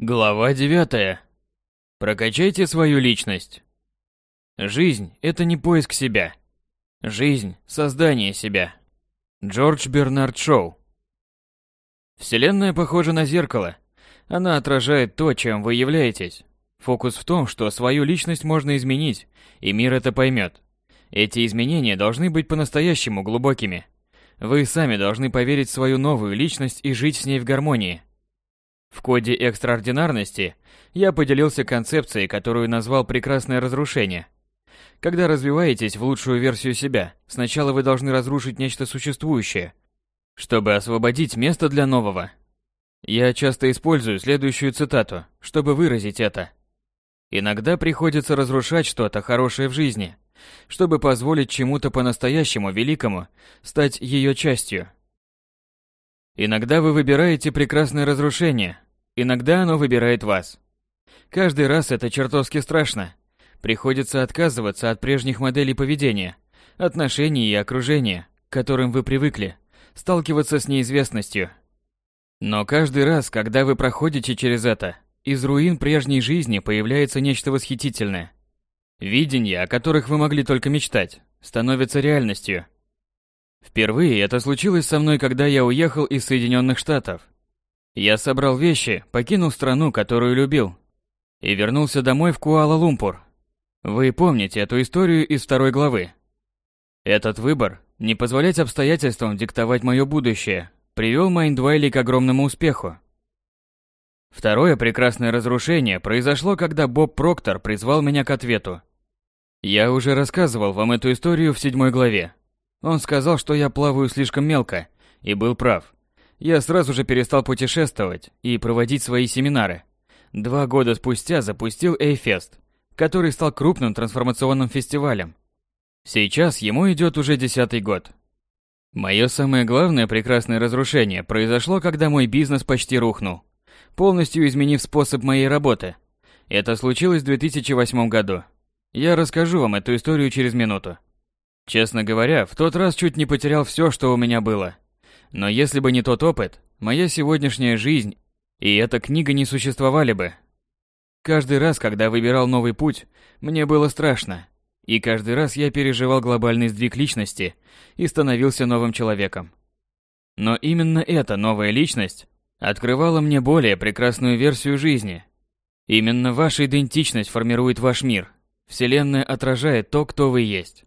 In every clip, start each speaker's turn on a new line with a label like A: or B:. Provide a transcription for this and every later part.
A: Глава 9. Прокачайте свою личность. Жизнь – это не поиск себя. Жизнь – создание себя. Джордж Бернард Шоу. Вселенная похожа на зеркало. Она отражает то, чем вы являетесь. Фокус в том, что свою личность можно изменить, и мир это поймет. Эти изменения должны быть по-настоящему глубокими. Вы сами должны поверить в свою новую личность и жить с ней в гармонии – в коде экстраординарности я поделился концепцией, которую назвал «прекрасное разрушение». Когда развиваетесь в лучшую версию себя, сначала вы должны разрушить нечто существующее, чтобы освободить место для нового. Я часто использую следующую цитату, чтобы выразить это. Иногда приходится разрушать что-то хорошее в жизни, чтобы позволить чему-то по-настоящему великому стать ее частью. Иногда вы выбираете прекрасное разрушение, иногда оно выбирает вас. Каждый раз это чертовски страшно. Приходится отказываться от прежних моделей поведения, отношений и окружения, к которым вы привыкли, сталкиваться с неизвестностью. Но каждый раз, когда вы проходите через это, из руин прежней жизни появляется нечто восхитительное. Видения, о которых вы могли только мечтать, становятся реальностью – Впервые это случилось со мной, когда я уехал из Соединенных Штатов. Я собрал вещи, покинул страну, которую любил, и вернулся домой в Куала-Лумпур. Вы помните эту историю из второй главы. Этот выбор, не позволять обстоятельствам диктовать мое будущее, привел Майндвайли к огромному успеху. Второе прекрасное разрушение произошло, когда Боб Проктор призвал меня к ответу. Я уже рассказывал вам эту историю в седьмой главе, он сказал, что я плаваю слишком мелко, и был прав. Я сразу же перестал путешествовать и проводить свои семинары. Два года спустя запустил Эйфест, который стал крупным трансформационным фестивалем. Сейчас ему идет уже десятый год. Мое самое главное прекрасное разрушение произошло, когда мой бизнес почти рухнул, полностью изменив способ моей работы. Это случилось в 2008 году. Я расскажу вам эту историю через минуту. Честно говоря, в тот раз чуть не потерял все, что у меня было. Но если бы не тот опыт, моя сегодняшняя жизнь и эта книга не существовали бы. Каждый раз, когда выбирал новый путь, мне было страшно. И каждый раз я переживал глобальный сдвиг личности и становился новым человеком. Но именно эта новая личность открывала мне более прекрасную версию жизни. Именно ваша идентичность формирует ваш мир. Вселенная отражает то, кто вы есть.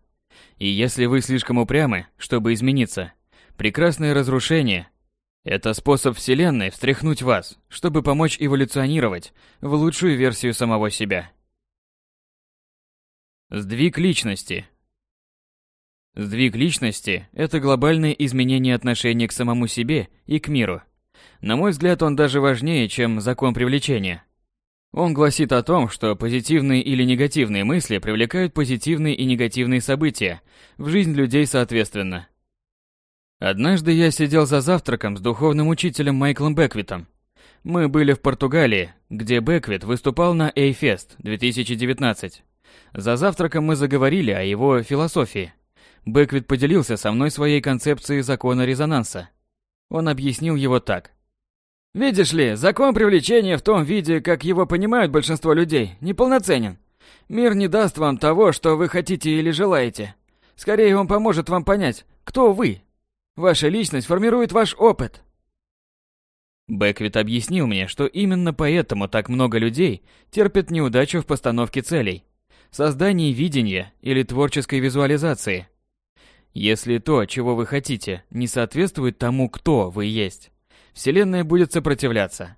A: И если вы слишком упрямы, чтобы измениться, прекрасное разрушение – это способ Вселенной встряхнуть вас, чтобы помочь эволюционировать в лучшую версию самого себя. Сдвиг личности Сдвиг личности – это глобальное изменение отношения к самому себе и к миру. На мой взгляд, он даже важнее, чем закон привлечения – он гласит о том, что позитивные или негативные мысли привлекают позитивные и негативные события в жизнь людей соответственно. Однажды я сидел за завтраком с духовным учителем Майклом Беквитом. Мы были в Португалии, где Беквит выступал на A Fest 2019. За завтраком мы заговорили о его философии. Беквит поделился со мной своей концепцией закона резонанса. Он объяснил его так. Видишь ли, закон привлечения в том виде, как его понимают большинство людей, неполноценен. Мир не даст вам того, что вы хотите или желаете. Скорее, он поможет вам понять, кто вы. Ваша личность формирует ваш опыт. Бэквит объяснил мне, что именно поэтому так много людей терпят неудачу в постановке целей, создании видения или творческой визуализации. Если то, чего вы хотите, не соответствует тому, кто вы есть, Вселенная будет сопротивляться.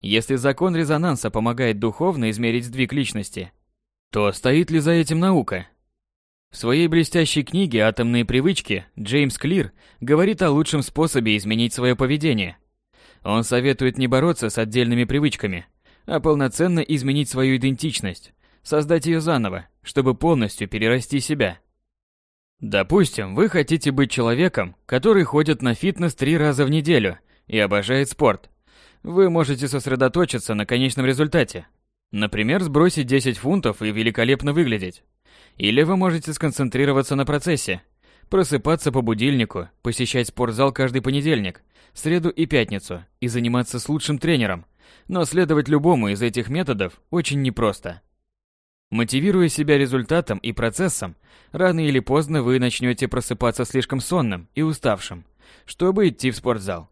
A: Если закон резонанса помогает духовно измерить сдвиг личности, то стоит ли за этим наука? В своей блестящей книге «Атомные привычки» Джеймс Клир говорит о лучшем способе изменить свое поведение. Он советует не бороться с отдельными привычками, а полноценно изменить свою идентичность, создать ее заново, чтобы полностью перерасти себя. Допустим, вы хотите быть человеком, который ходит на фитнес три раза в неделю и обожает спорт, вы можете сосредоточиться на конечном результате. Например, сбросить 10 фунтов и великолепно выглядеть. Или вы можете сконцентрироваться на процессе, просыпаться по будильнику, посещать спортзал каждый понедельник, среду и пятницу и заниматься с лучшим тренером. Но следовать любому из этих методов очень непросто. Мотивируя себя результатом и процессом, рано или поздно вы начнете просыпаться слишком сонным и уставшим, чтобы идти в спортзал.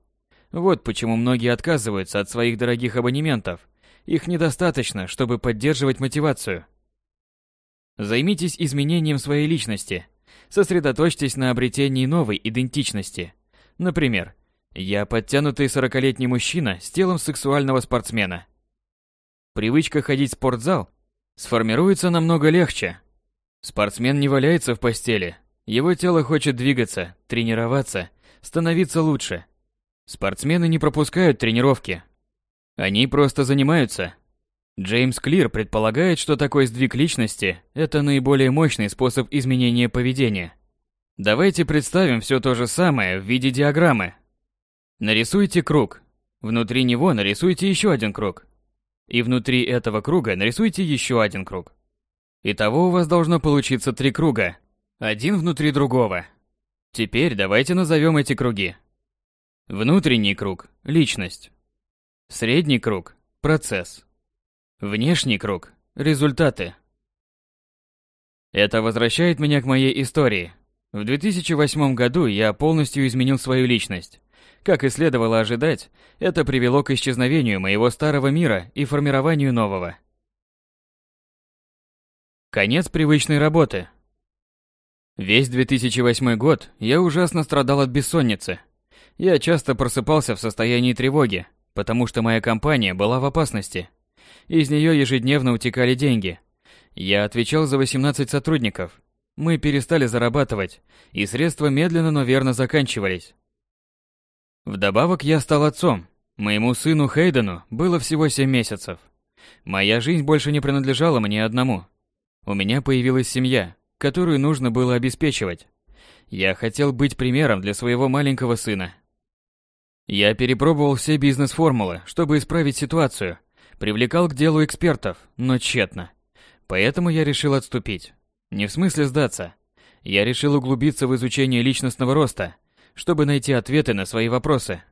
A: Вот почему многие отказываются от своих дорогих абонементов. Их недостаточно, чтобы поддерживать мотивацию. Займитесь изменением своей личности. Сосредоточьтесь на обретении новой идентичности. Например, я подтянутый сорокалетний мужчина с телом сексуального спортсмена. Привычка ходить в спортзал сформируется намного легче. Спортсмен не валяется в постели. Его тело хочет двигаться, тренироваться, становиться лучше – Спортсмены не пропускают тренировки. Они просто занимаются. Джеймс Клир предполагает, что такой сдвиг личности – это наиболее мощный способ изменения поведения. Давайте представим все то же самое в виде диаграммы. Нарисуйте круг. Внутри него нарисуйте еще один круг. И внутри этого круга нарисуйте еще один круг. Итого у вас должно получиться три круга. Один внутри другого. Теперь давайте назовем эти круги. Внутренний круг – личность. Средний круг – процесс. Внешний круг – результаты. Это возвращает меня к моей истории. В 2008 году я полностью изменил свою личность. Как и следовало ожидать, это привело к исчезновению моего старого мира и формированию нового. Конец привычной работы. Весь 2008 год я ужасно страдал от бессонницы – я часто просыпался в состоянии тревоги, потому что моя компания была в опасности. Из нее ежедневно утекали деньги. Я отвечал за 18 сотрудников. Мы перестали зарабатывать, и средства медленно, но верно заканчивались. Вдобавок я стал отцом. Моему сыну Хейдену было всего 7 месяцев. Моя жизнь больше не принадлежала мне одному. У меня появилась семья, которую нужно было обеспечивать. Я хотел быть примером для своего маленького сына. Я перепробовал все бизнес-формулы, чтобы исправить ситуацию. Привлекал к делу экспертов, но тщетно. Поэтому я решил отступить. Не в смысле сдаться. Я решил углубиться в изучение личностного роста, чтобы найти ответы на свои вопросы.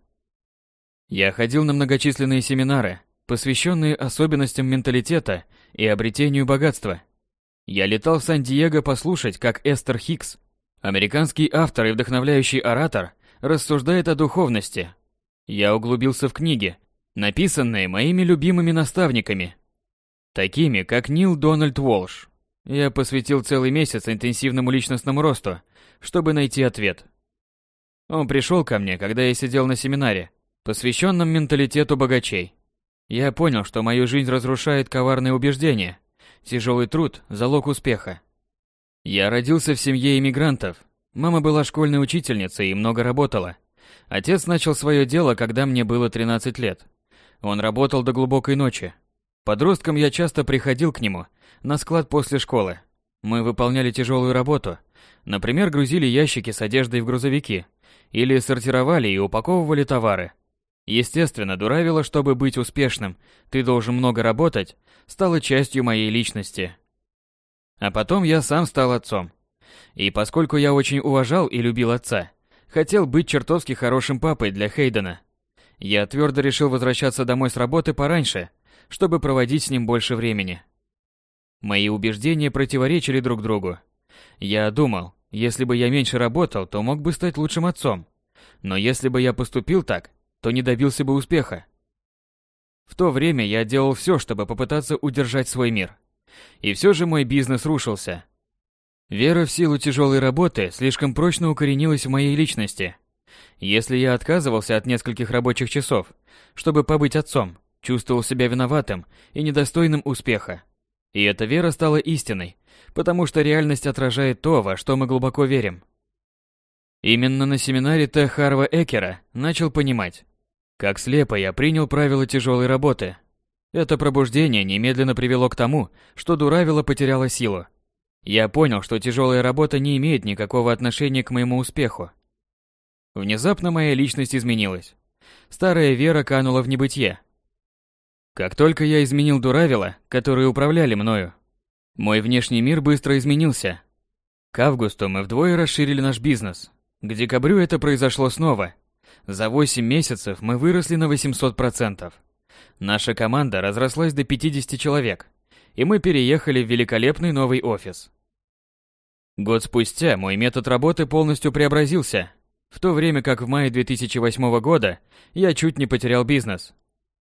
A: Я ходил на многочисленные семинары, посвященные особенностям менталитета и обретению богатства. Я летал в Сан-Диего послушать, как Эстер Хикс, американский автор и вдохновляющий оратор, рассуждает о духовности, я углубился в книги, написанные моими любимыми наставниками, такими как Нил Дональд Уолш. Я посвятил целый месяц интенсивному личностному росту, чтобы найти ответ. Он пришел ко мне, когда я сидел на семинаре, посвященном менталитету богачей. Я понял, что мою жизнь разрушает коварные убеждения. Тяжелый труд – залог успеха. Я родился в семье иммигрантов. Мама была школьной учительницей и много работала – Отец начал свое дело, когда мне было 13 лет. Он работал до глубокой ночи. Подростком я часто приходил к нему на склад после школы. Мы выполняли тяжелую работу. Например, грузили ящики с одеждой в грузовики. Или сортировали и упаковывали товары. Естественно, дуравило, чтобы быть успешным, ты должен много работать, стало частью моей личности. А потом я сам стал отцом. И поскольку я очень уважал и любил отца, хотел быть чертовски хорошим папой для Хейдена. Я твердо решил возвращаться домой с работы пораньше, чтобы проводить с ним больше времени. Мои убеждения противоречили друг другу. Я думал, если бы я меньше работал, то мог бы стать лучшим отцом. Но если бы я поступил так, то не добился бы успеха. В то время я делал все, чтобы попытаться удержать свой мир. И все же мой бизнес рушился. Вера в силу тяжелой работы слишком прочно укоренилась в моей личности. Если я отказывался от нескольких рабочих часов, чтобы побыть отцом, чувствовал себя виноватым и недостойным успеха. И эта вера стала истиной, потому что реальность отражает то, во что мы глубоко верим. Именно на семинаре Т. Харва Экера начал понимать, как слепо я принял правила тяжелой работы. Это пробуждение немедленно привело к тому, что дуравило потеряло силу, я понял, что тяжелая работа не имеет никакого отношения к моему успеху. Внезапно моя личность изменилась. Старая вера канула в небытие. Как только я изменил дуравила, которые управляли мною, мой внешний мир быстро изменился. К августу мы вдвое расширили наш бизнес. К декабрю это произошло снова. За 8 месяцев мы выросли на 800%. Наша команда разрослась до 50 человек и мы переехали в великолепный новый офис. Год спустя мой метод работы полностью преобразился, в то время как в мае 2008 года я чуть не потерял бизнес,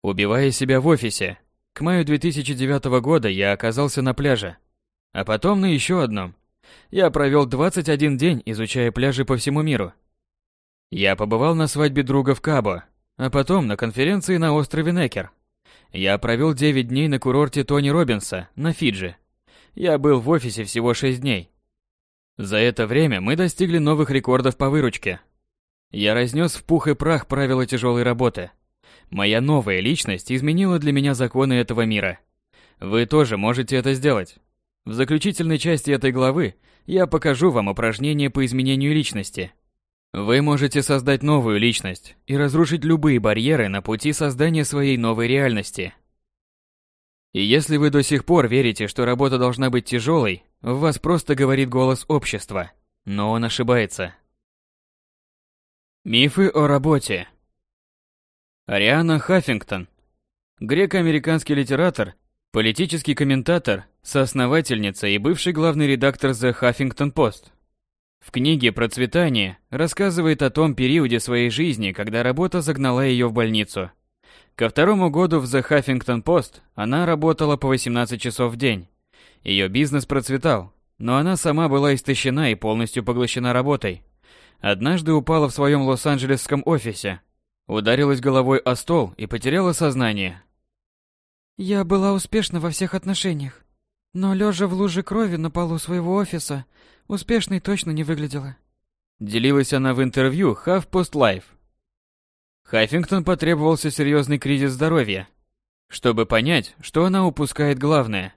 A: убивая себя в офисе. К маю 2009 года я оказался на пляже, а потом на еще одном. Я провел 21 день, изучая пляжи по всему миру. Я побывал на свадьбе друга в Кабо, а потом на конференции на острове Некер – я провел 9 дней на курорте Тони Робинса на Фиджи. Я был в офисе всего 6 дней. За это время мы достигли новых рекордов по выручке. Я разнес в пух и прах правила тяжелой работы. Моя новая личность изменила для меня законы этого мира. Вы тоже можете это сделать. В заключительной части этой главы я покажу вам упражнение по изменению личности – вы можете создать новую личность и разрушить любые барьеры на пути создания своей новой реальности. И если вы до сих пор верите, что работа должна быть тяжелой, в вас просто говорит голос общества, но он ошибается. Мифы о работе Ариана Хаффингтон Греко-американский литератор, политический комментатор, соосновательница и бывший главный редактор The Huffington Post – в книге «Процветание» рассказывает о том периоде своей жизни, когда работа загнала ее в больницу. Ко второму году в The Huffington Post она работала по 18 часов в день. Ее бизнес процветал, но она сама была истощена и полностью поглощена работой. Однажды упала в своем лос-анджелесском офисе, ударилась головой о стол и потеряла сознание.
B: «Я была успешна во всех отношениях, но лежа в луже крови на полу своего офиса – Успешной точно не выглядела.
A: Делилась она в интервью Half Post Life. Хайфингтон потребовался серьезный кризис здоровья, чтобы понять, что она упускает главное.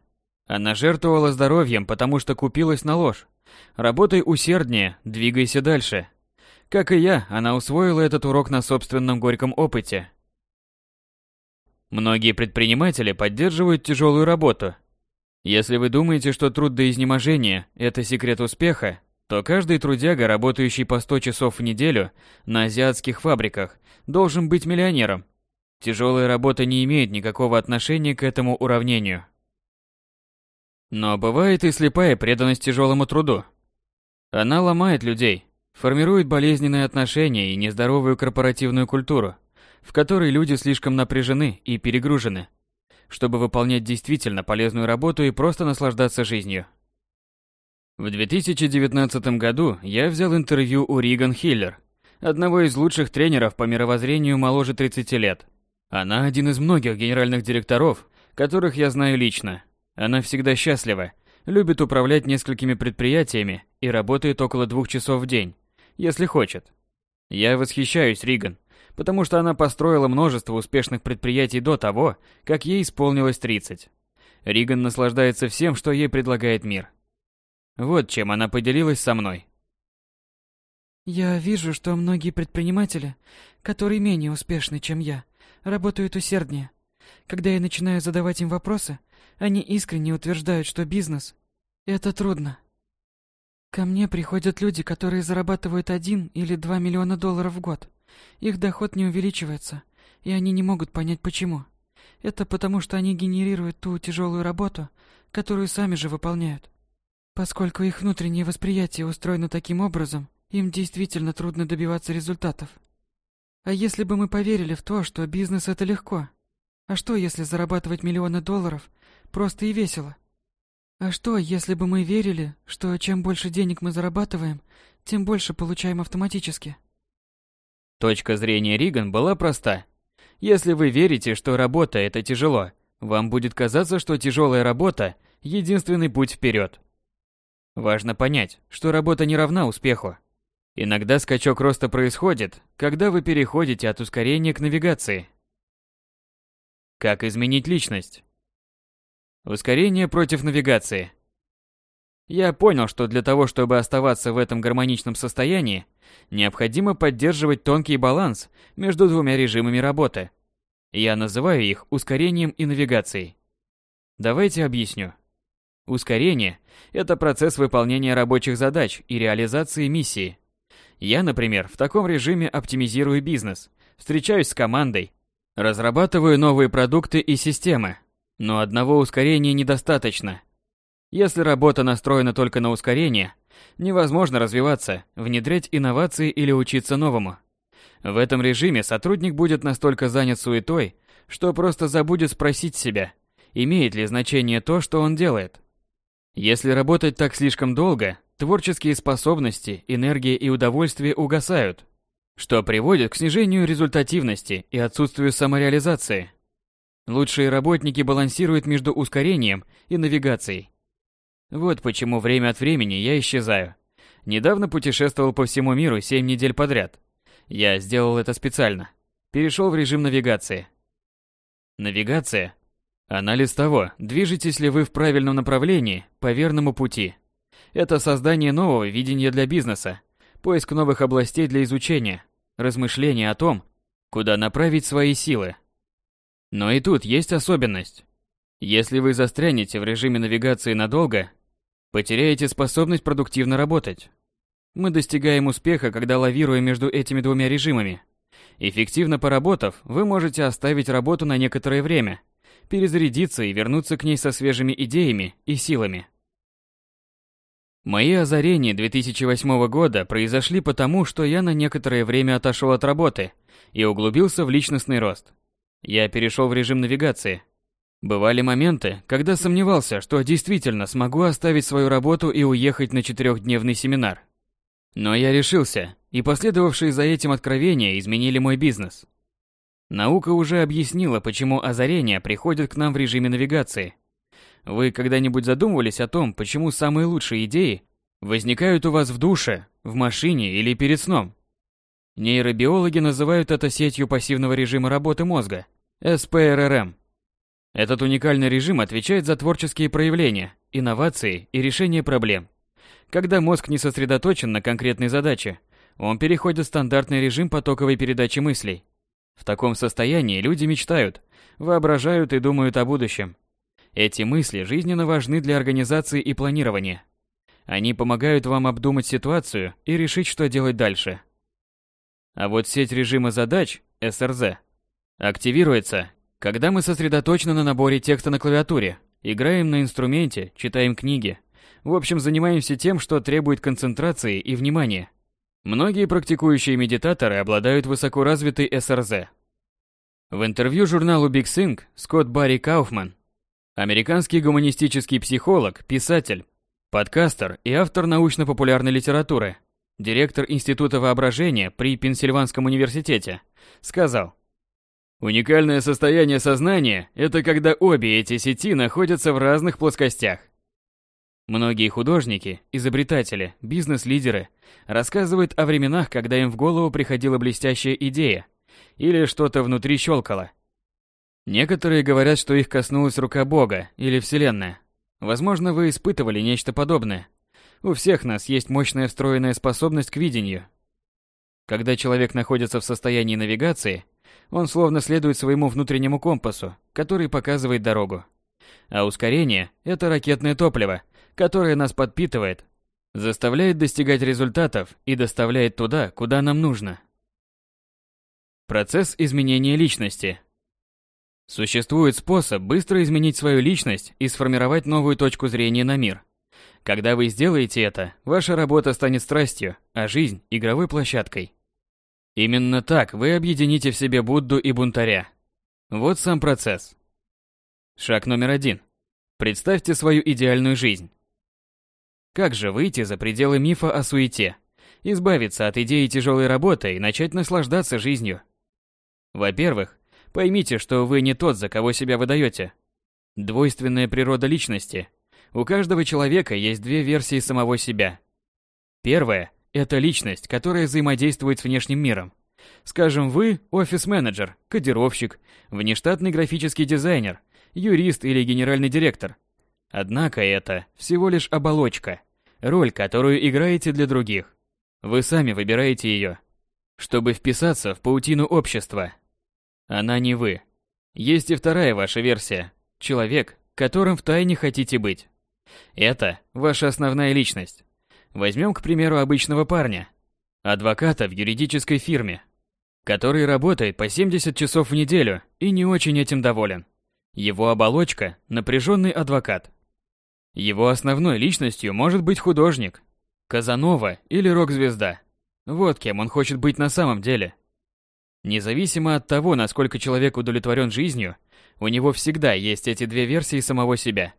A: Она жертвовала здоровьем, потому что купилась на ложь. Работай усерднее, двигайся дальше. Как и я, она усвоила этот урок на собственном горьком опыте. Многие предприниматели поддерживают тяжелую работу – если вы думаете, что труд до изнеможения – это секрет успеха, то каждый трудяга, работающий по 100 часов в неделю на азиатских фабриках, должен быть миллионером. Тяжелая работа не имеет никакого отношения к этому уравнению. Но бывает и слепая преданность тяжелому труду. Она ломает людей, формирует болезненные отношения и нездоровую корпоративную культуру, в которой люди слишком напряжены и перегружены – чтобы выполнять действительно полезную работу и просто наслаждаться жизнью. В 2019 году я взял интервью у Риган Хиллер, одного из лучших тренеров по мировоззрению моложе 30 лет. Она один из многих генеральных директоров, которых я знаю лично. Она всегда счастлива, любит управлять несколькими предприятиями и работает около двух часов в день, если хочет. Я восхищаюсь Риган потому что она построила множество успешных предприятий до того, как ей исполнилось 30. Риган наслаждается всем, что ей предлагает мир. Вот чем она поделилась со мной.
B: Я вижу, что многие предприниматели, которые менее успешны, чем я, работают усерднее. Когда я начинаю задавать им вопросы, они искренне утверждают, что бизнес – это трудно. Ко мне приходят люди, которые зарабатывают один или два миллиона долларов в год. Их доход не увеличивается, и они не могут понять почему. Это потому, что они генерируют ту тяжелую работу, которую сами же выполняют. Поскольку их внутреннее восприятие устроено таким образом, им действительно трудно добиваться результатов. А если бы мы поверили в то, что бизнес это легко? А что, если зарабатывать миллионы долларов просто и весело? А что, если бы мы верили, что чем больше денег мы зарабатываем, тем больше получаем автоматически?
A: Точка зрения Риган была проста. Если вы верите, что работа – это тяжело, вам будет казаться, что тяжелая работа – единственный путь вперед. Важно понять, что работа не равна успеху. Иногда скачок роста происходит, когда вы переходите от ускорения к навигации. Как изменить личность? Ускорение против навигации – я понял, что для того, чтобы оставаться в этом гармоничном состоянии, необходимо поддерживать тонкий баланс между двумя режимами работы. Я называю их ускорением и навигацией. Давайте объясню. Ускорение – это процесс выполнения рабочих задач и реализации миссии. Я, например, в таком режиме оптимизирую бизнес, встречаюсь с командой, разрабатываю новые продукты и системы. Но одного ускорения недостаточно. Если работа настроена только на ускорение, невозможно развиваться, внедрять инновации или учиться новому. В этом режиме сотрудник будет настолько занят суетой, что просто забудет спросить себя, имеет ли значение то, что он делает. Если работать так слишком долго, творческие способности, энергия и удовольствие угасают, что приводит к снижению результативности и отсутствию самореализации. Лучшие работники балансируют между ускорением и навигацией, вот почему время от времени я исчезаю. Недавно путешествовал по всему миру 7 недель подряд. Я сделал это специально. Перешел в режим навигации. Навигация – анализ того, движетесь ли вы в правильном направлении, по верному пути. Это создание нового видения для бизнеса, поиск новых областей для изучения, размышление о том, куда направить свои силы. Но и тут есть особенность. Если вы застрянете в режиме навигации надолго, потеряете способность продуктивно работать. Мы достигаем успеха, когда лавируем между этими двумя режимами. Эффективно поработав, вы можете оставить работу на некоторое время, перезарядиться и вернуться к ней со свежими идеями и силами. Мои озарения 2008 года произошли потому, что я на некоторое время отошел от работы и углубился в личностный рост. Я перешел в режим навигации – Бывали моменты, когда сомневался, что действительно смогу оставить свою работу и уехать на четырехдневный семинар. Но я решился, и последовавшие за этим откровения изменили мой бизнес. Наука уже объяснила, почему озарения приходят к нам в режиме навигации. Вы когда-нибудь задумывались о том, почему самые лучшие идеи возникают у вас в душе, в машине или перед сном? Нейробиологи называют это сетью пассивного режима работы мозга, СПРРМ. Этот уникальный режим отвечает за творческие проявления, инновации и решение проблем. Когда мозг не сосредоточен на конкретной задаче, он переходит в стандартный режим потоковой передачи мыслей. В таком состоянии люди мечтают, воображают и думают о будущем. Эти мысли жизненно важны для организации и планирования. Они помогают вам обдумать ситуацию и решить, что делать дальше. А вот сеть режима задач, СРЗ, активируется, когда мы сосредоточены на наборе текста на клавиатуре, играем на инструменте, читаем книги, в общем, занимаемся тем, что требует концентрации и внимания. Многие практикующие медитаторы обладают высокоразвитой СРЗ. В интервью журналу Big Sync Скотт Барри Кауфман, американский гуманистический психолог, писатель, подкастер и автор научно-популярной литературы, директор Института воображения при Пенсильванском университете, сказал – Уникальное состояние сознания – это когда обе эти сети находятся в разных плоскостях. Многие художники, изобретатели, бизнес-лидеры рассказывают о временах, когда им в голову приходила блестящая идея или что-то внутри щелкало. Некоторые говорят, что их коснулась рука Бога или Вселенная. Возможно, вы испытывали нечто подобное. У всех нас есть мощная встроенная способность к видению. Когда человек находится в состоянии навигации – он словно следует своему внутреннему компасу, который показывает дорогу. А ускорение – это ракетное топливо, которое нас подпитывает, заставляет достигать результатов и доставляет туда, куда нам нужно. Процесс изменения личности. Существует способ быстро изменить свою личность и сформировать новую точку зрения на мир. Когда вы сделаете это, ваша работа станет страстью, а жизнь – игровой площадкой. Именно так вы объедините в себе Будду и бунтаря. Вот сам процесс. Шаг номер один. Представьте свою идеальную жизнь. Как же выйти за пределы мифа о суете, избавиться от идеи тяжелой работы и начать наслаждаться жизнью? Во-первых, поймите, что вы не тот, за кого себя выдаете. Двойственная природа личности. У каждого человека есть две версии самого себя. Первая это личность, которая взаимодействует с внешним миром. Скажем, вы офис-менеджер, кодировщик, внештатный графический дизайнер, юрист или генеральный директор. Однако это всего лишь оболочка, роль, которую играете для других. Вы сами выбираете ее, чтобы вписаться в паутину общества. Она не вы. Есть и вторая ваша версия – человек, которым втайне хотите быть. Это ваша основная личность. Возьмем, к примеру, обычного парня, адвоката в юридической фирме, который работает по 70 часов в неделю и не очень этим доволен. Его оболочка – напряженный адвокат. Его основной личностью может быть художник, Казанова или рок-звезда. Вот кем он хочет быть на самом деле. Независимо от того, насколько человек удовлетворен жизнью, у него всегда есть эти две версии самого себя.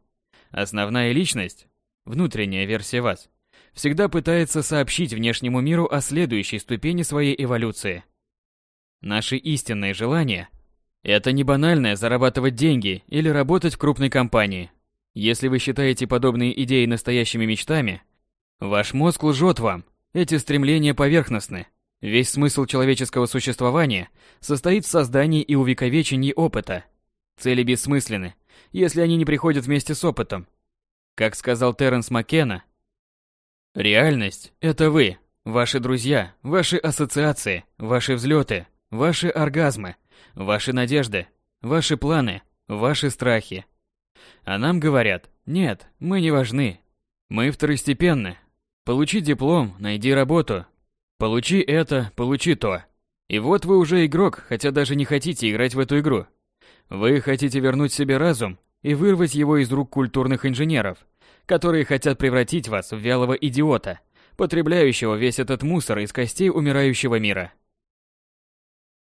A: Основная личность – внутренняя версия вас, всегда пытается сообщить внешнему миру о следующей ступени своей эволюции. Наши истинные желания – это не банальное зарабатывать деньги или работать в крупной компании. Если вы считаете подобные идеи настоящими мечтами, ваш мозг лжет вам, эти стремления поверхностны. Весь смысл человеческого существования состоит в создании и увековечении опыта. Цели бессмысленны, если они не приходят вместе с опытом. Как сказал Терренс Маккена – Реальность – это вы, ваши друзья, ваши ассоциации, ваши взлеты, ваши оргазмы, ваши надежды, ваши планы, ваши страхи. А нам говорят, нет, мы не важны, мы второстепенны. Получи диплом, найди работу, получи это, получи то. И вот вы уже игрок, хотя даже не хотите играть в эту игру. Вы хотите вернуть себе разум и вырвать его из рук культурных инженеров – которые хотят превратить вас в вялого идиота, потребляющего весь этот мусор из костей умирающего мира.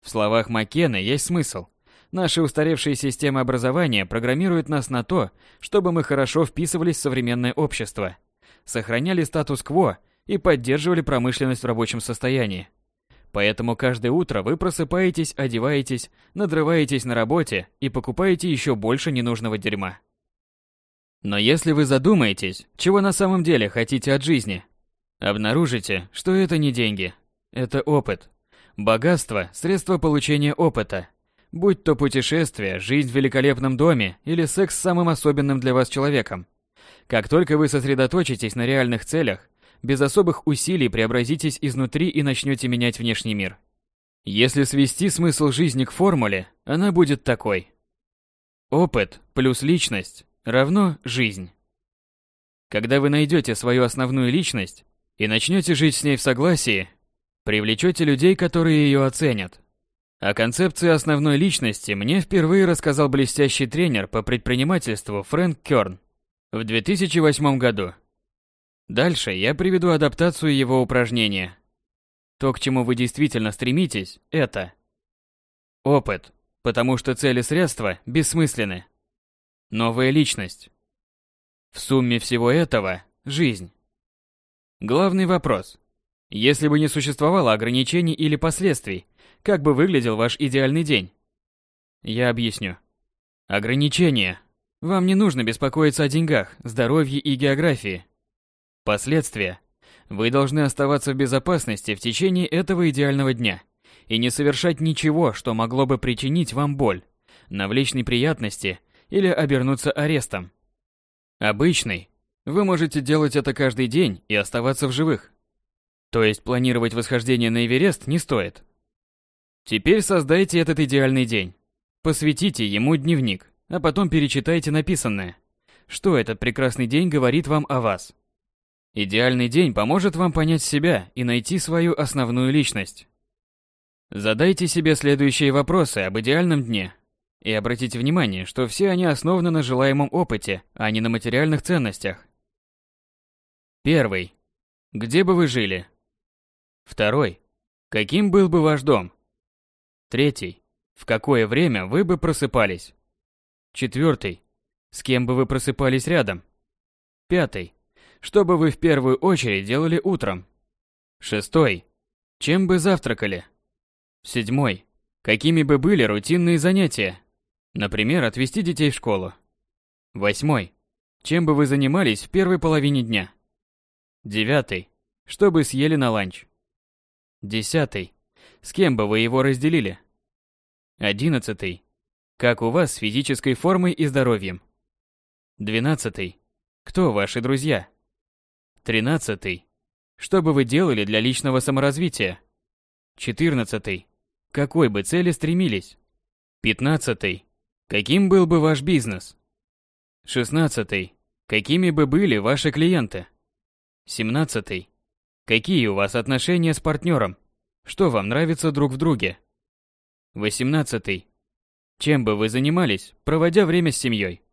A: В словах Маккена есть смысл. Наши устаревшие системы образования программируют нас на то, чтобы мы хорошо вписывались в современное общество, сохраняли статус-кво и поддерживали промышленность в рабочем состоянии. Поэтому каждое утро вы просыпаетесь, одеваетесь, надрываетесь на работе и покупаете еще больше ненужного дерьма. Но если вы задумаетесь, чего на самом деле хотите от жизни, обнаружите, что это не деньги. Это опыт. Богатство – средство получения опыта. Будь то путешествие, жизнь в великолепном доме или секс с самым особенным для вас человеком. Как только вы сосредоточитесь на реальных целях, без особых усилий преобразитесь изнутри и начнете менять внешний мир. Если свести смысл жизни к формуле, она будет такой. Опыт плюс личность равно жизнь. Когда вы найдете свою основную личность и начнете жить с ней в согласии, привлечете людей, которые ее оценят. О концепции основной личности мне впервые рассказал блестящий тренер по предпринимательству Фрэнк Кёрн в 2008 году. Дальше я приведу адаптацию его упражнения. То, к чему вы действительно стремитесь, это опыт, потому что цели средства бессмысленны новая личность. В сумме всего этого – жизнь. Главный вопрос. Если бы не существовало ограничений или последствий, как бы выглядел ваш идеальный день? Я объясню. Ограничения. Вам не нужно беспокоиться о деньгах, здоровье и географии. Последствия. Вы должны оставаться в безопасности в течение этого идеального дня и не совершать ничего, что могло бы причинить вам боль, навлечь неприятности или обернуться арестом. Обычный. Вы можете делать это каждый день и оставаться в живых. То есть планировать восхождение на Эверест не стоит. Теперь создайте этот идеальный день. Посвятите ему дневник, а потом перечитайте написанное. Что этот прекрасный день говорит вам о вас? Идеальный день поможет вам понять себя и найти свою основную личность. Задайте себе следующие вопросы об идеальном дне. И обратите внимание, что все они основаны на желаемом опыте, а не на материальных ценностях. Первый. Где бы вы жили? Второй. Каким был бы ваш дом? Третий. В какое время вы бы просыпались? Четвертый. С кем бы вы просыпались рядом? Пятый. Что бы вы в первую очередь делали утром? Шестой. Чем бы завтракали? Седьмой. Какими бы были рутинные занятия? Например, отвезти детей в школу. Восьмой. Чем бы вы занимались в первой половине дня? Девятый. Что бы съели на ланч? Десятый. С кем бы вы его разделили? Одиннадцатый. Как у вас с физической формой и здоровьем? Двенадцатый. Кто ваши друзья? Тринадцатый. Что бы вы делали для личного саморазвития? Четырнадцатый. Какой бы цели стремились? Пятнадцатый. Каким был бы ваш бизнес? 16. Какими бы были ваши клиенты? 17. Какие у вас отношения с партнером? Что вам нравится друг в друге? 18. Чем бы вы занимались, проводя время с семьей?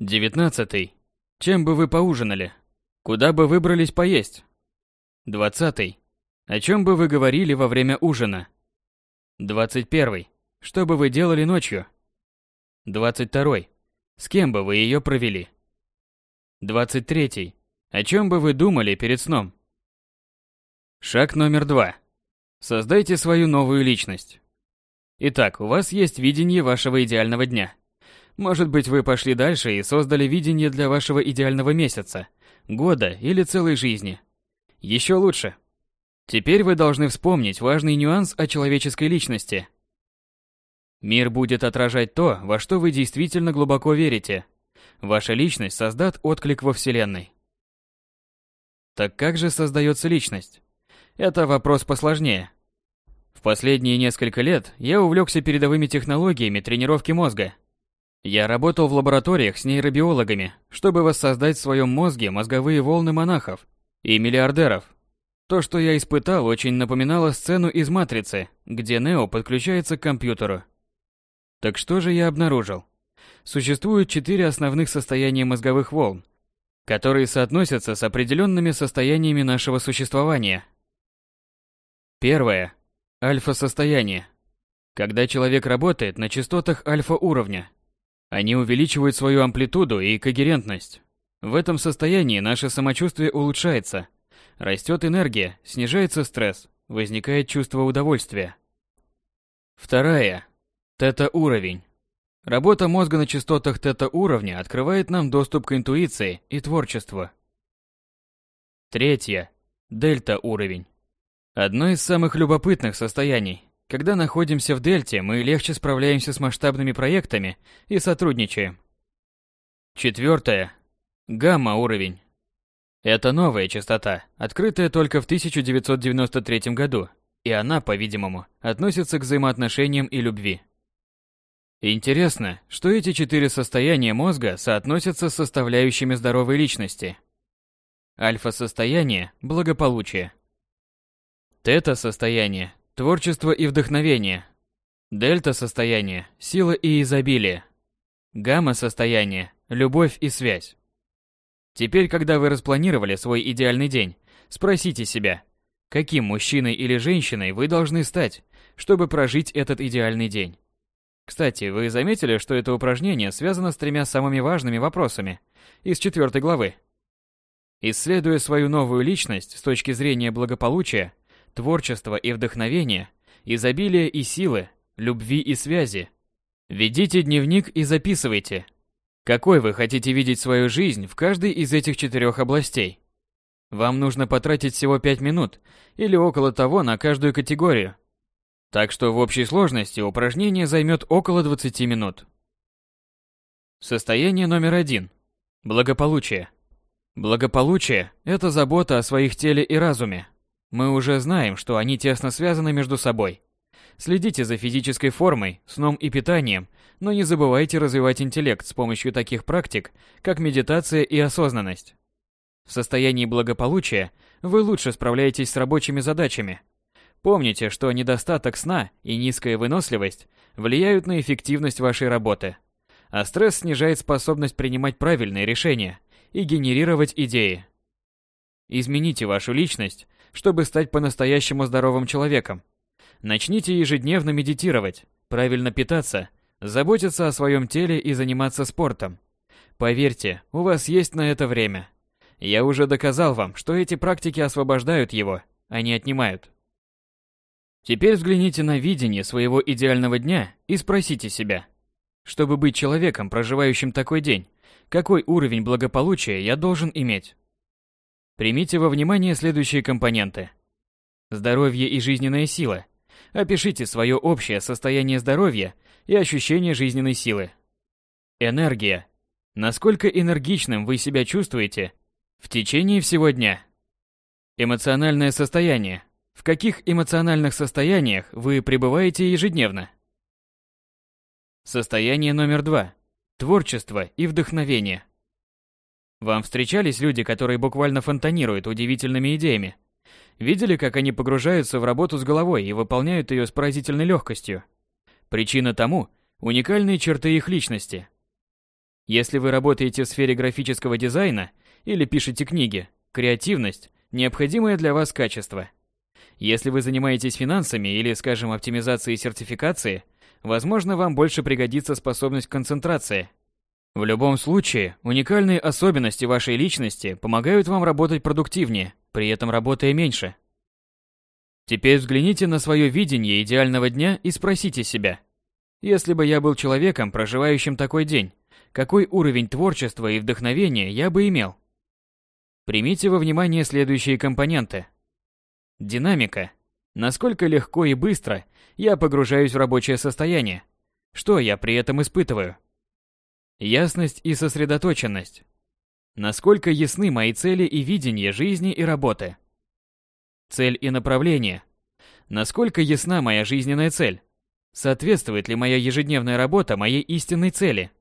A: 19. Чем бы вы поужинали? Куда бы выбрались поесть? 20. О чем бы вы говорили во время ужина? 21. Что бы вы делали ночью? 22. С кем бы вы ее провели? 23. О чем бы вы думали перед сном? Шаг номер два. Создайте свою новую личность. Итак, у вас есть видение вашего идеального дня. Может быть, вы пошли дальше и создали видение для вашего идеального месяца, года или целой жизни. Еще лучше. Теперь вы должны вспомнить важный нюанс о человеческой личности – Мир будет отражать то, во что вы действительно глубоко верите. Ваша личность создат отклик во Вселенной. Так как же создается личность? Это вопрос посложнее. В последние несколько лет я увлекся передовыми технологиями тренировки мозга. Я работал в лабораториях с нейробиологами, чтобы воссоздать в своем мозге мозговые волны монахов и миллиардеров. То, что я испытал, очень напоминало сцену из «Матрицы», где Нео подключается к компьютеру. Так что же я обнаружил? Существует четыре основных состояния мозговых волн, которые соотносятся с определенными состояниями нашего существования. Первое. Альфа-состояние. Когда человек работает на частотах альфа-уровня, они увеличивают свою амплитуду и когерентность. В этом состоянии наше самочувствие улучшается. Растет энергия, снижается стресс, возникает чувство удовольствия. Второе. Тета-уровень. Работа мозга на частотах тета-уровня открывает нам доступ к интуиции и творчеству. Третье. Дельта-уровень. Одно из самых любопытных состояний. Когда находимся в дельте, мы легче справляемся с масштабными проектами и сотрудничаем. Четвертое. Гамма-уровень. Это новая частота, открытая только в 1993 году, и она, по-видимому, относится к взаимоотношениям и любви. Интересно, что эти четыре состояния мозга соотносятся с составляющими здоровой личности. Альфа-состояние – благополучие. Тета-состояние – творчество и вдохновение. Дельта-состояние – сила и изобилие. Гамма-состояние – любовь и связь. Теперь, когда вы распланировали свой идеальный день, спросите себя, каким мужчиной или женщиной вы должны стать, чтобы прожить этот идеальный день. Кстати, вы заметили, что это упражнение связано с тремя самыми важными вопросами из четвертой главы? Исследуя свою новую личность с точки зрения благополучия, творчества и вдохновения, изобилия и силы, любви и связи, ведите дневник и записывайте, какой вы хотите видеть свою жизнь в каждой из этих четырех областей. Вам нужно потратить всего 5 минут или около того на каждую категорию – так что в общей сложности упражнение займет около 20 минут. Состояние номер один. Благополучие. Благополучие – это забота о своих теле и разуме. Мы уже знаем, что они тесно связаны между собой. Следите за физической формой, сном и питанием, но не забывайте развивать интеллект с помощью таких практик, как медитация и осознанность. В состоянии благополучия вы лучше справляетесь с рабочими задачами, Помните, что недостаток сна и низкая выносливость влияют на эффективность вашей работы. А стресс снижает способность принимать правильные решения и генерировать идеи. Измените вашу личность, чтобы стать по-настоящему здоровым человеком. Начните ежедневно медитировать, правильно питаться, заботиться о своем теле и заниматься спортом. Поверьте, у вас есть на это время. Я уже доказал вам, что эти практики освобождают его, а не отнимают. Теперь взгляните на видение своего идеального дня и спросите себя, чтобы быть человеком, проживающим такой день, какой уровень благополучия я должен иметь? Примите во внимание следующие компоненты. Здоровье и жизненная сила. Опишите свое общее состояние здоровья и ощущение жизненной силы. Энергия. Насколько энергичным вы себя чувствуете в течение всего дня? Эмоциональное состояние. В каких эмоциональных состояниях вы пребываете ежедневно? Состояние номер два. Творчество и вдохновение. Вам встречались люди, которые буквально фонтанируют удивительными идеями? Видели, как они погружаются в работу с головой и выполняют ее с поразительной легкостью? Причина тому – уникальные черты их личности. Если вы работаете в сфере графического дизайна или пишете книги, креативность – необходимое для вас качество – если вы занимаетесь финансами или, скажем, оптимизацией сертификации, возможно, вам больше пригодится способность концентрации. В любом случае, уникальные особенности вашей личности помогают вам работать продуктивнее, при этом работая меньше. Теперь взгляните на свое видение идеального дня и спросите себя, если бы я был человеком, проживающим такой день, какой уровень творчества и вдохновения я бы имел? Примите во внимание следующие компоненты – Динамика. Насколько легко и быстро я погружаюсь в рабочее состояние. Что я при этом испытываю? Ясность и сосредоточенность. Насколько ясны мои цели и видение жизни и работы. Цель и направление. Насколько ясна моя жизненная цель? Соответствует ли моя ежедневная работа моей истинной цели?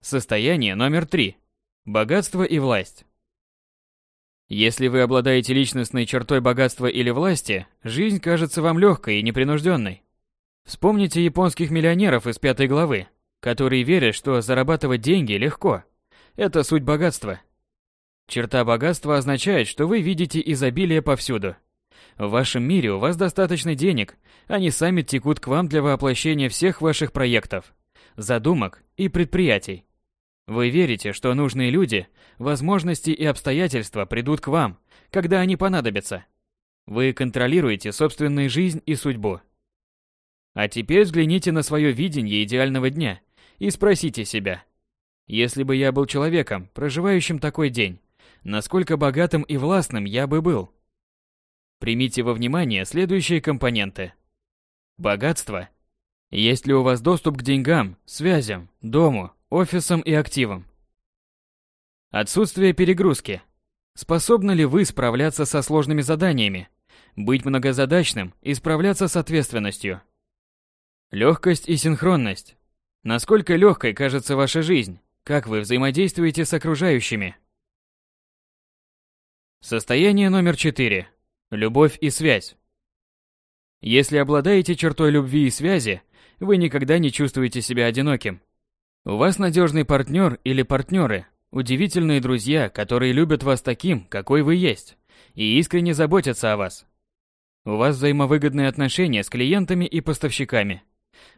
A: Состояние номер три. Богатство и власть. Если вы обладаете личностной чертой богатства или власти, жизнь кажется вам легкой и непринужденной. Вспомните японских миллионеров из пятой главы, которые верят, что зарабатывать деньги легко. Это суть богатства. Черта богатства означает, что вы видите изобилие повсюду. В вашем мире у вас достаточно денег, они сами текут к вам для воплощения всех ваших проектов, задумок и предприятий. Вы верите, что нужные люди, возможности и обстоятельства придут к вам, когда они понадобятся. Вы контролируете собственную жизнь и судьбу. А теперь взгляните на свое видение идеального дня и спросите себя, если бы я был человеком, проживающим такой день, насколько богатым и властным я бы был? Примите во внимание следующие компоненты. Богатство. Есть ли у вас доступ к деньгам, связям, дому, офисом и активом. Отсутствие перегрузки. Способны ли вы справляться со сложными заданиями, быть многозадачным и справляться с ответственностью? Лёгкость и синхронность. Насколько лёгкой кажется ваша жизнь? Как вы взаимодействуете с окружающими? Состояние номер четыре. Любовь и связь. Если обладаете чертой любви и связи, вы никогда не чувствуете себя одиноким. У вас надежный партнер или партнеры, удивительные друзья, которые любят вас таким, какой вы есть, и искренне заботятся о вас. У вас взаимовыгодные отношения с клиентами и поставщиками.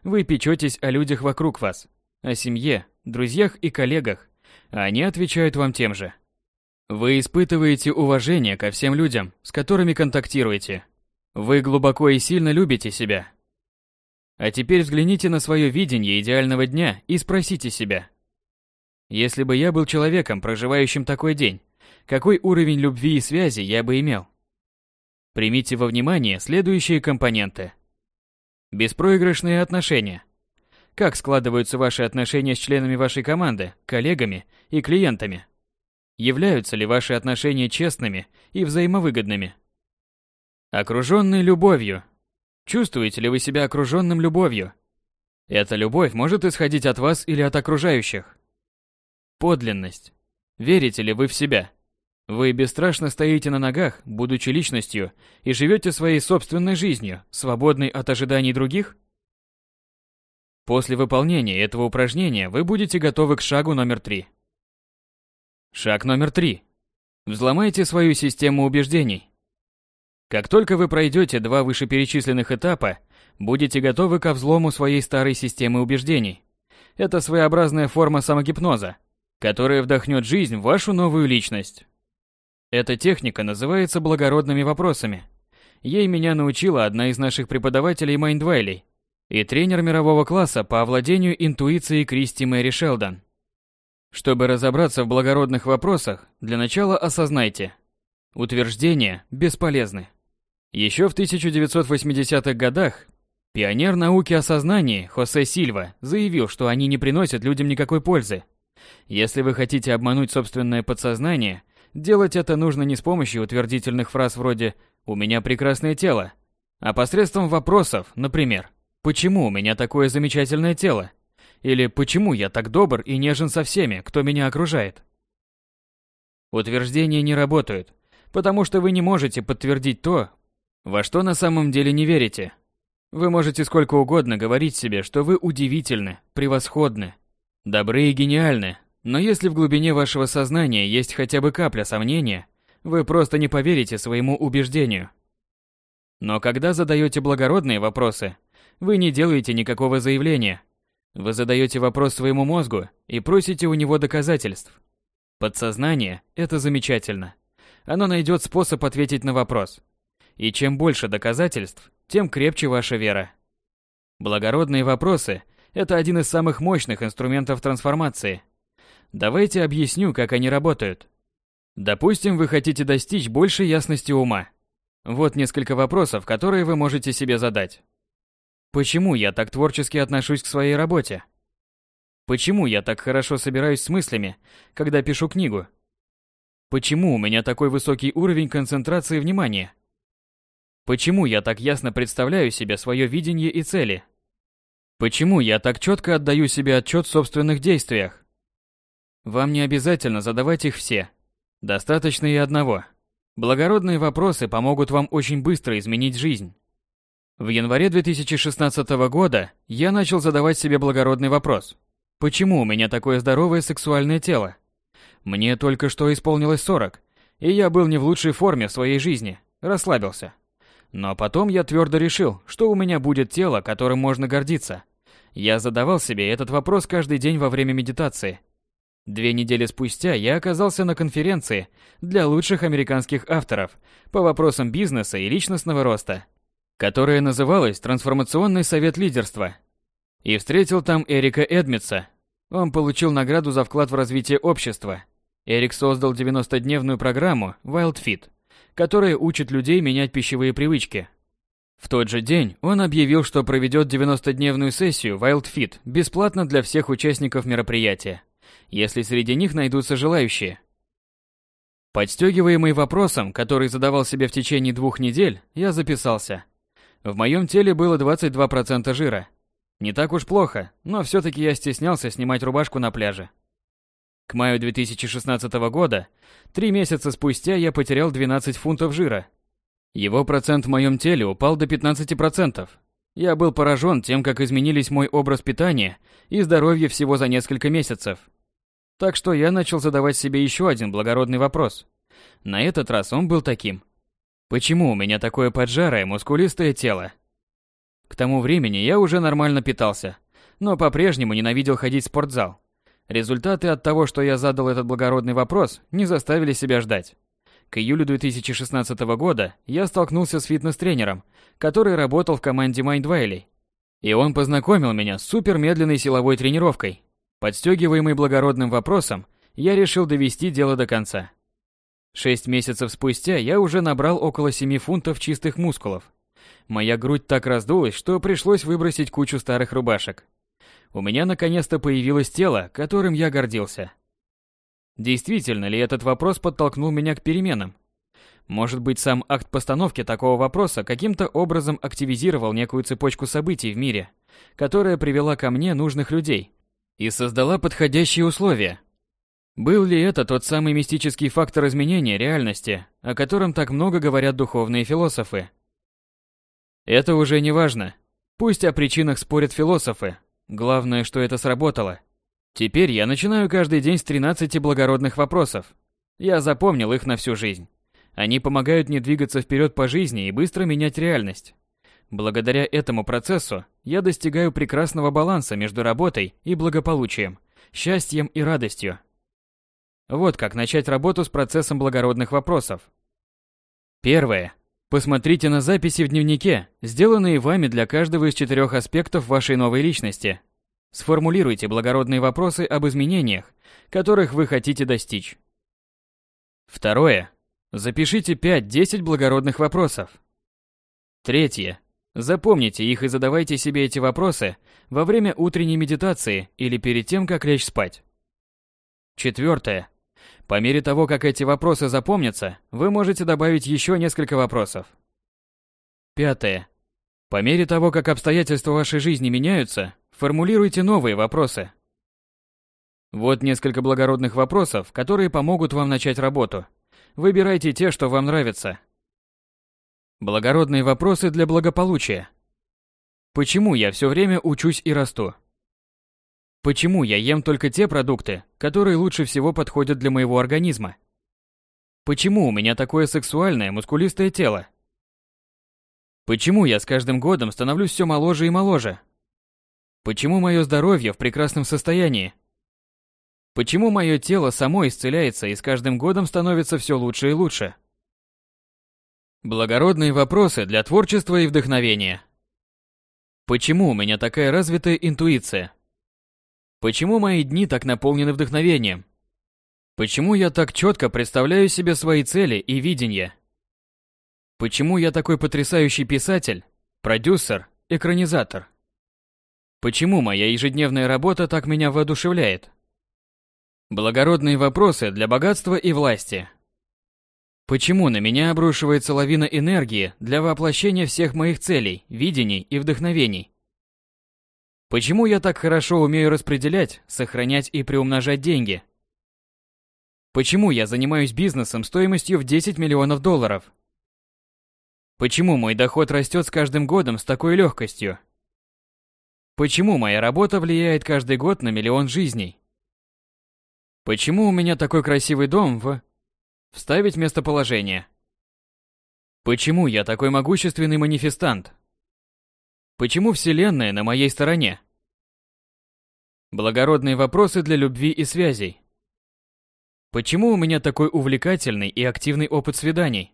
A: Вы печетесь о людях вокруг вас, о семье, друзьях и коллегах, а они отвечают вам тем же. Вы испытываете уважение ко всем людям, с которыми контактируете. Вы глубоко и сильно любите себя, а теперь взгляните на свое видение идеального дня и спросите себя. Если бы я был человеком, проживающим такой день, какой уровень любви и связи я бы имел? Примите во внимание следующие компоненты. Беспроигрышные отношения. Как складываются ваши отношения с членами вашей команды, коллегами и клиентами? Являются ли ваши отношения честными и взаимовыгодными? Окруженный любовью, Чувствуете ли вы себя окруженным любовью? Эта любовь может исходить от вас или от окружающих. Подлинность. Верите ли вы в себя? Вы бесстрашно стоите на ногах, будучи личностью, и живете своей собственной жизнью, свободной от ожиданий других? После выполнения этого упражнения вы будете готовы к шагу номер три. Шаг номер три. Взломайте свою систему убеждений. Как только вы пройдете два вышеперечисленных этапа, будете готовы ко взлому своей старой системы убеждений. Это своеобразная форма самогипноза, которая вдохнет жизнь в вашу новую личность. Эта техника называется благородными вопросами. Ей меня научила одна из наших преподавателей Майндвайлей и тренер мирового класса по овладению интуицией Кристи Мэри Шелдон. Чтобы разобраться в благородных вопросах, для начала осознайте. Утверждения бесполезны. Еще в 1980-х годах пионер науки о сознании Хосе Сильва заявил, что они не приносят людям никакой пользы. Если вы хотите обмануть собственное подсознание, делать это нужно не с помощью утвердительных фраз вроде «у меня прекрасное тело», а посредством вопросов, например, «почему у меня такое замечательное тело?» или «почему я так добр и нежен со всеми, кто меня окружает?» Утверждения не работают, потому что вы не можете подтвердить то, во что на самом деле не верите? Вы можете сколько угодно говорить себе, что вы удивительны, превосходны, добры и гениальны, но если в глубине вашего сознания есть хотя бы капля сомнения, вы просто не поверите своему убеждению. Но когда задаете благородные вопросы, вы не делаете никакого заявления. Вы задаете вопрос своему мозгу и просите у него доказательств. Подсознание – это замечательно. Оно найдет способ ответить на вопрос – и чем больше доказательств, тем крепче ваша вера. Благородные вопросы – это один из самых мощных инструментов трансформации. Давайте объясню, как они работают. Допустим, вы хотите достичь большей ясности ума. Вот несколько вопросов, которые вы можете себе задать. Почему я так творчески отношусь к своей работе? Почему я так хорошо собираюсь с мыслями, когда пишу книгу? Почему у меня такой высокий уровень концентрации внимания? Почему я так ясно представляю себе свое видение и цели? Почему я так четко отдаю себе отчет в собственных действиях? Вам не обязательно задавать их все. Достаточно и одного. Благородные вопросы помогут вам очень быстро изменить жизнь. В январе 2016 года я начал задавать себе благородный вопрос. Почему у меня такое здоровое сексуальное тело? Мне только что исполнилось 40, и я был не в лучшей форме в своей жизни, расслабился. Но потом я твердо решил, что у меня будет тело, которым можно гордиться. Я задавал себе этот вопрос каждый день во время медитации. Две недели спустя я оказался на конференции для лучших американских авторов по вопросам бизнеса и личностного роста, которая называлась «Трансформационный совет лидерства». И встретил там Эрика Эдмитса. Он получил награду за вклад в развитие общества. Эрик создал 90-дневную программу WildFit, которые учат людей менять пищевые привычки. В тот же день он объявил, что проведет 90-дневную сессию WildFit бесплатно для всех участников мероприятия, если среди них найдутся желающие. Подстегиваемый вопросом, который задавал себе в течение двух недель, я записался. В моем теле было 22% жира. Не так уж плохо, но все-таки я стеснялся снимать рубашку на пляже. К маю 2016 года, три месяца спустя, я потерял 12 фунтов жира. Его процент в моем теле упал до 15%. Я был поражен тем, как изменились мой образ питания и здоровье всего за несколько месяцев. Так что я начал задавать себе еще один благородный вопрос. На этот раз он был таким. Почему у меня такое поджарое, мускулистое тело? К тому времени я уже нормально питался, но по-прежнему ненавидел ходить в спортзал. Результаты от того, что я задал этот благородный вопрос, не заставили себя ждать. К июлю 2016 года я столкнулся с фитнес-тренером, который работал в команде Майндвайлей. И он познакомил меня с супермедленной силовой тренировкой. Подстегиваемый благородным вопросом, я решил довести дело до конца. Шесть месяцев спустя я уже набрал около 7 фунтов чистых мускулов. Моя грудь так раздулась, что пришлось выбросить кучу старых рубашек. У меня наконец-то появилось тело, которым я гордился. Действительно ли этот вопрос подтолкнул меня к переменам? Может быть, сам акт постановки такого вопроса каким-то образом активизировал некую цепочку событий в мире, которая привела ко мне нужных людей и создала подходящие условия. Был ли это тот самый мистический фактор изменения реальности, о котором так много говорят духовные философы? Это уже не важно. Пусть о причинах спорят философы, Главное, что это сработало. Теперь я начинаю каждый день с 13 благородных вопросов. Я запомнил их на всю жизнь. Они помогают мне двигаться вперед по жизни и быстро менять реальность. Благодаря этому процессу я достигаю прекрасного баланса между работой и благополучием, счастьем и радостью. Вот как начать работу с процессом благородных вопросов. Первое. Посмотрите на записи в дневнике, сделанные вами для каждого из четырех аспектов вашей новой личности. Сформулируйте благородные вопросы об изменениях, которых вы хотите достичь. Второе. Запишите 5-10 благородных вопросов. Третье. Запомните их и задавайте себе эти вопросы во время утренней медитации или перед тем, как лечь спать. Четвертое. По мере того, как эти вопросы запомнятся, вы можете добавить еще несколько вопросов. Пятое. По мере того, как обстоятельства вашей жизни меняются, формулируйте новые вопросы. Вот несколько благородных вопросов, которые помогут вам начать работу. Выбирайте те, что вам нравятся. Благородные вопросы для благополучия. Почему я все время учусь и расту? Почему я ем только те продукты, которые лучше всего подходят для моего организма? Почему у меня такое сексуальное, мускулистое тело? Почему я с каждым годом становлюсь все моложе и моложе? Почему мое здоровье в прекрасном состоянии? Почему мое тело само исцеляется и с каждым годом становится все лучше и лучше? Благородные вопросы для творчества и вдохновения. Почему у меня такая развитая интуиция? Почему мои дни так наполнены вдохновением? Почему я так четко представляю себе свои цели и видения? Почему я такой потрясающий писатель, продюсер, экранизатор? Почему моя ежедневная работа так меня воодушевляет? Благородные вопросы для богатства и власти. Почему на меня обрушивается лавина энергии для воплощения всех моих целей, видений и вдохновений? Почему я так хорошо умею распределять, сохранять и приумножать деньги? Почему я занимаюсь бизнесом стоимостью в 10 миллионов долларов? Почему мой доход растет с каждым годом с такой легкостью? Почему моя работа влияет каждый год на миллион жизней? Почему у меня такой красивый дом в... Вставить местоположение. Почему я такой могущественный манифестант? Почему Вселенная на моей стороне? Благородные вопросы для любви и связей. Почему у меня такой увлекательный и активный опыт свиданий?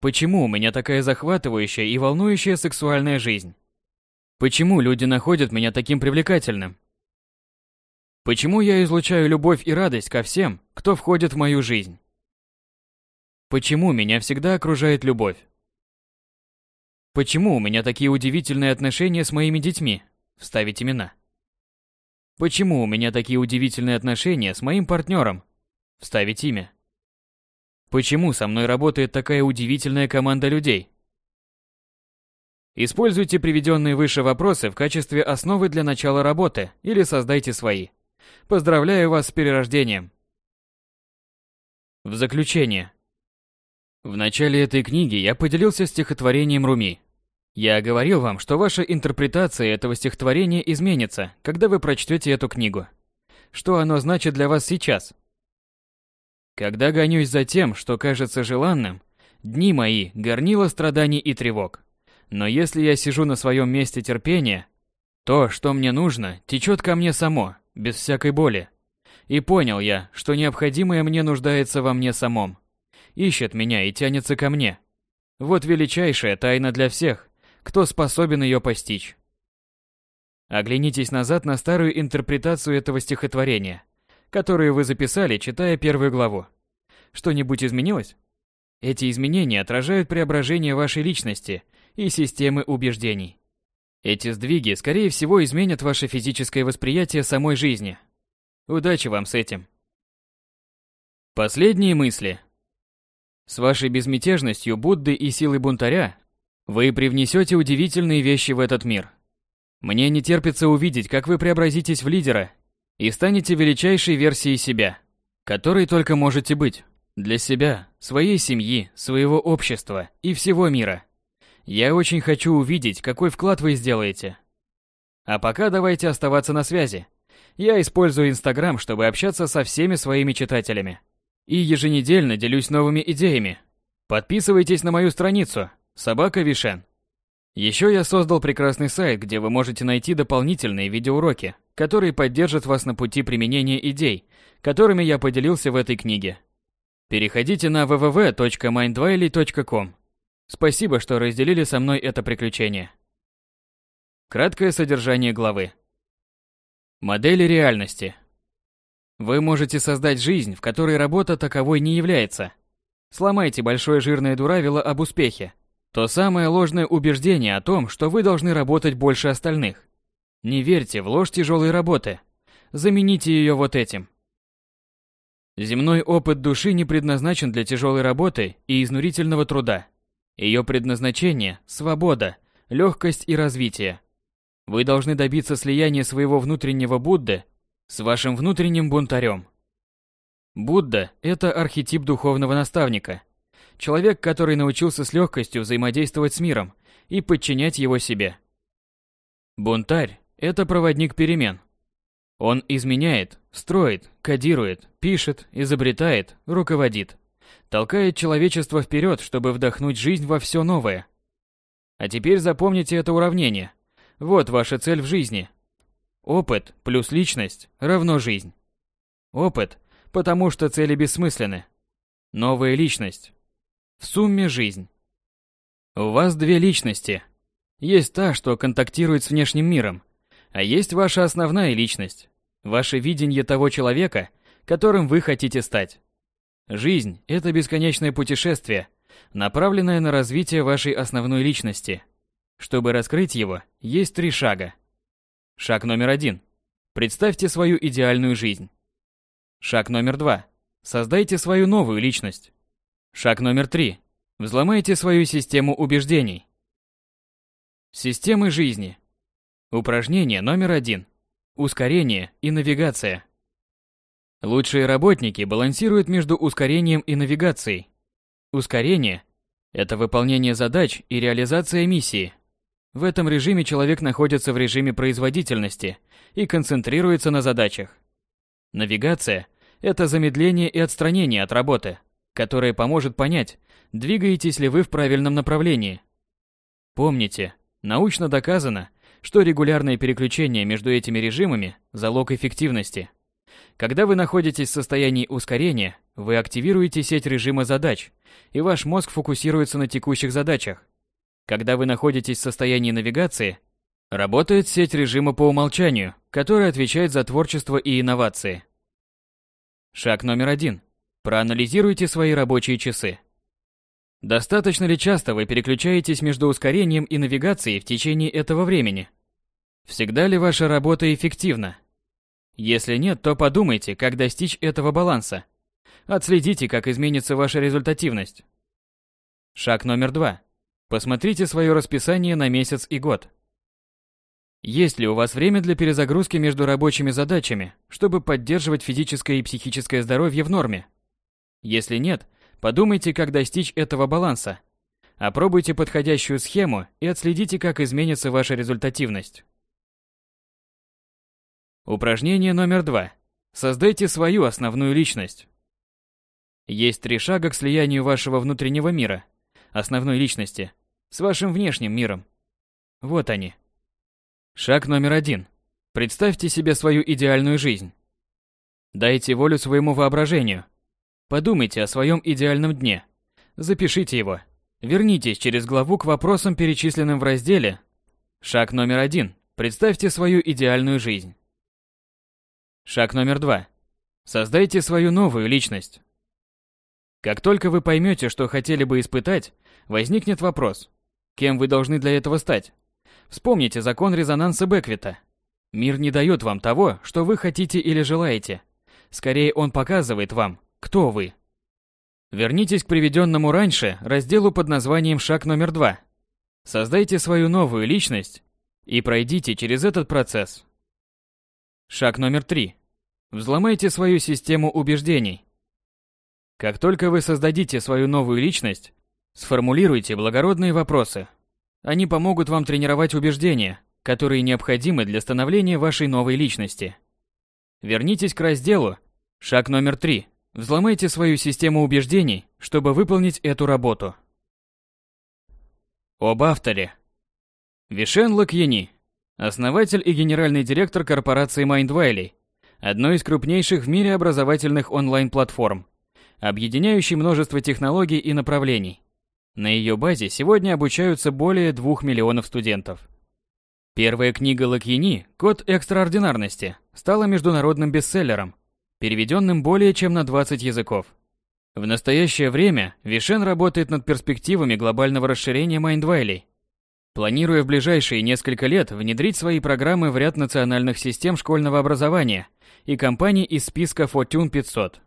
A: Почему у меня такая захватывающая и волнующая сексуальная жизнь? Почему люди находят меня таким привлекательным? Почему я излучаю любовь и радость ко всем, кто входит в мою жизнь? Почему меня всегда окружает любовь? Почему у меня такие удивительные отношения с моими детьми? Вставить имена. Почему у меня такие удивительные отношения с моим партнером? Вставить имя. Почему со мной работает такая удивительная команда людей? Используйте приведенные выше вопросы в качестве основы для начала работы или создайте свои. Поздравляю вас с перерождением. В заключение. В начале этой книги я поделился стихотворением Руми я говорил вам, что ваша интерпретация этого стихотворения изменится, когда вы прочтете эту книгу. Что оно значит для вас сейчас? Когда гонюсь за тем, что кажется желанным, дни мои горнило страданий и тревог. Но если я сижу на своем месте терпения, то, что мне нужно, течет ко мне само, без всякой боли. И понял я, что необходимое мне нуждается во мне самом. Ищет меня и тянется ко мне. Вот величайшая тайна для всех, кто способен ее постичь. Оглянитесь назад на старую интерпретацию этого стихотворения, которую вы записали, читая первую главу. Что-нибудь изменилось? Эти изменения отражают преображение вашей личности и системы убеждений. Эти сдвиги, скорее всего, изменят ваше физическое восприятие самой жизни. Удачи вам с этим. Последние мысли. С вашей безмятежностью Будды и силой бунтаря вы привнесете удивительные вещи в этот мир. Мне не терпится увидеть, как вы преобразитесь в лидера и станете величайшей версией себя, которой только можете быть. Для себя, своей семьи, своего общества и всего мира. Я очень хочу увидеть, какой вклад вы сделаете. А пока давайте оставаться на связи. Я использую Инстаграм, чтобы общаться со всеми своими читателями. И еженедельно делюсь новыми идеями. Подписывайтесь на мою страницу, Собака Вишен. Еще я создал прекрасный сайт, где вы можете найти дополнительные видеоуроки, которые поддержат вас на пути применения идей, которыми я поделился в этой книге. Переходите на www.mindwiley.com. Спасибо, что разделили со мной это приключение. Краткое содержание главы. Модели реальности. Вы можете создать жизнь, в которой работа таковой не является. Сломайте большое жирное дуравило об успехе, то самое ложное убеждение о том, что вы должны работать больше остальных. Не верьте в ложь тяжелой работы. Замените ее вот этим. Земной опыт души не предназначен для тяжелой работы и изнурительного труда. Ее предназначение – свобода, легкость и развитие. Вы должны добиться слияния своего внутреннего Будды с вашим внутренним бунтарем. Будда – это архетип духовного наставника, Человек, который научился с легкостью взаимодействовать с миром и подчинять его себе. Бунтарь – это проводник перемен. Он изменяет, строит, кодирует, пишет, изобретает, руководит. Толкает человечество вперед, чтобы вдохнуть жизнь во все новое. А теперь запомните это уравнение. Вот ваша цель в жизни. Опыт плюс личность равно жизнь. Опыт, потому что цели бессмысленны. Новая личность, в сумме жизнь. У вас две личности. Есть та, что контактирует с внешним миром, а есть ваша основная личность, ваше видение того человека, которым вы хотите стать. Жизнь – это бесконечное путешествие, направленное на развитие вашей основной личности. Чтобы раскрыть его, есть три шага. Шаг номер один. Представьте свою идеальную жизнь. Шаг номер два. Создайте свою новую личность. Шаг номер три. Взломайте свою систему убеждений. Системы жизни. Упражнение номер один. Ускорение и навигация. Лучшие работники балансируют между ускорением и навигацией. Ускорение – это выполнение задач и реализация миссии. В этом режиме человек находится в режиме производительности и концентрируется на задачах. Навигация – это замедление и отстранение от работы – которое поможет понять, двигаетесь ли вы в правильном направлении. Помните, научно доказано, что регулярное переключение между этими режимами – залог эффективности. Когда вы находитесь в состоянии ускорения, вы активируете сеть режима задач, и ваш мозг фокусируется на текущих задачах. Когда вы находитесь в состоянии навигации, работает сеть режима по умолчанию, которая отвечает за творчество и инновации. Шаг номер один. Проанализируйте свои рабочие часы. Достаточно ли часто вы переключаетесь между ускорением и навигацией в течение этого времени? Всегда ли ваша работа эффективна? Если нет, то подумайте, как достичь этого баланса. Отследите, как изменится ваша результативность. Шаг номер два. Посмотрите свое расписание на месяц и год. Есть ли у вас время для перезагрузки между рабочими задачами, чтобы поддерживать физическое и психическое здоровье в норме? Если нет, подумайте, как достичь этого баланса. Опробуйте подходящую схему и отследите, как изменится ваша результативность. Упражнение номер два. Создайте свою основную личность. Есть три шага к слиянию вашего внутреннего мира, основной личности, с вашим внешним миром. Вот они. Шаг номер один. Представьте себе свою идеальную жизнь. Дайте волю своему воображению – Подумайте о своем идеальном дне. Запишите его. Вернитесь через главу к вопросам, перечисленным в разделе «Шаг номер один. Представьте свою идеальную жизнь». Шаг номер два. Создайте свою новую личность. Как только вы поймете, что хотели бы испытать, возникнет вопрос, кем вы должны для этого стать? Вспомните закон резонанса Беквита. Мир не дает вам того, что вы хотите или желаете. Скорее, он показывает вам, кто вы? Вернитесь к приведенному раньше разделу под названием «Шаг номер два». Создайте свою новую личность и пройдите через этот процесс. Шаг номер три. Взломайте свою систему убеждений. Как только вы создадите свою новую личность, сформулируйте благородные вопросы. Они помогут вам тренировать убеждения, которые необходимы для становления вашей новой личности. Вернитесь к разделу «Шаг номер три» Взломайте свою систему убеждений, чтобы выполнить эту работу. Об авторе. Вишен Лакьяни, основатель и генеральный директор корпорации Mindvalley, одной из крупнейших в мире образовательных онлайн-платформ, объединяющей множество технологий и направлений. На ее базе сегодня обучаются более 2 миллионов студентов. Первая книга Лакьяни «Код экстраординарности» стала международным бестселлером – переведенным более чем на 20 языков. В настоящее время Вишен работает над перспективами глобального расширения Майндвайлей, планируя в ближайшие несколько лет внедрить свои программы в ряд национальных систем школьного образования и компаний из списка Fortune 500.